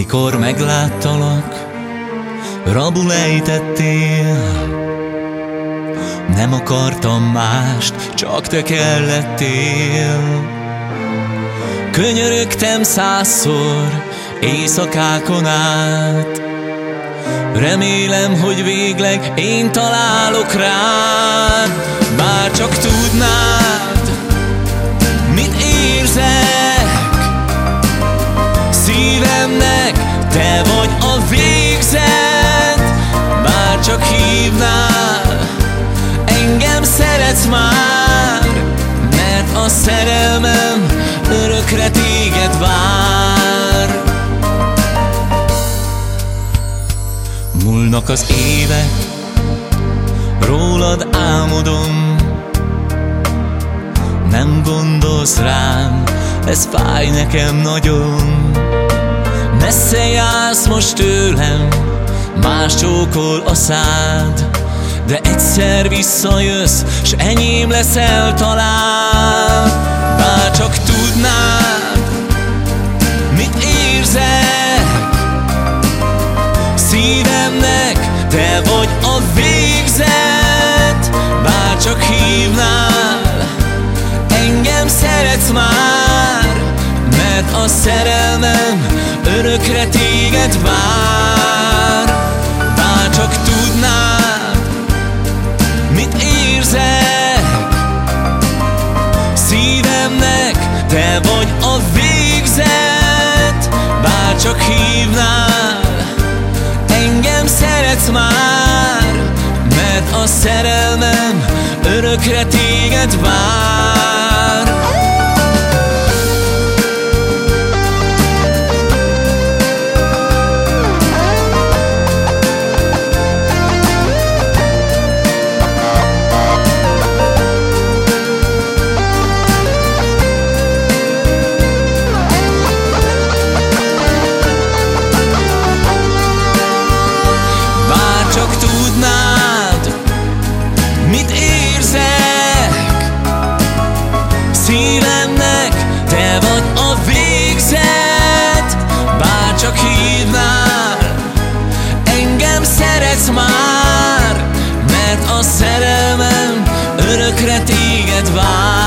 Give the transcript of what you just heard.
Mikor megláttalak, rabul ejtettél, nem akartam mást, csak te kellettél. Könyörögtem százszor, éjszakákon át, Remélem, hogy végleg én találok rád. Bár csak tudnád, mit érzek szerelmem örökre téged vár. Múlnak az évek, rólad álmodom. Nem gondolsz rám, ez fáj nekem nagyon. Messze jársz most tőlem, más csókol a szád. De egyszer visszajössz, s enyém leszel talán csak tudnád, mit érzek. Szívemnek te vagy a végzet Bár csak hívnál, engem szeretsz már Mert a szerelmem örökre téged vár te vagy a végzet Bár csak hívnál, engem szeretsz már Mert a szerelmem örökre téged vár szeretsz már Mert a szerelmem örökre téged vár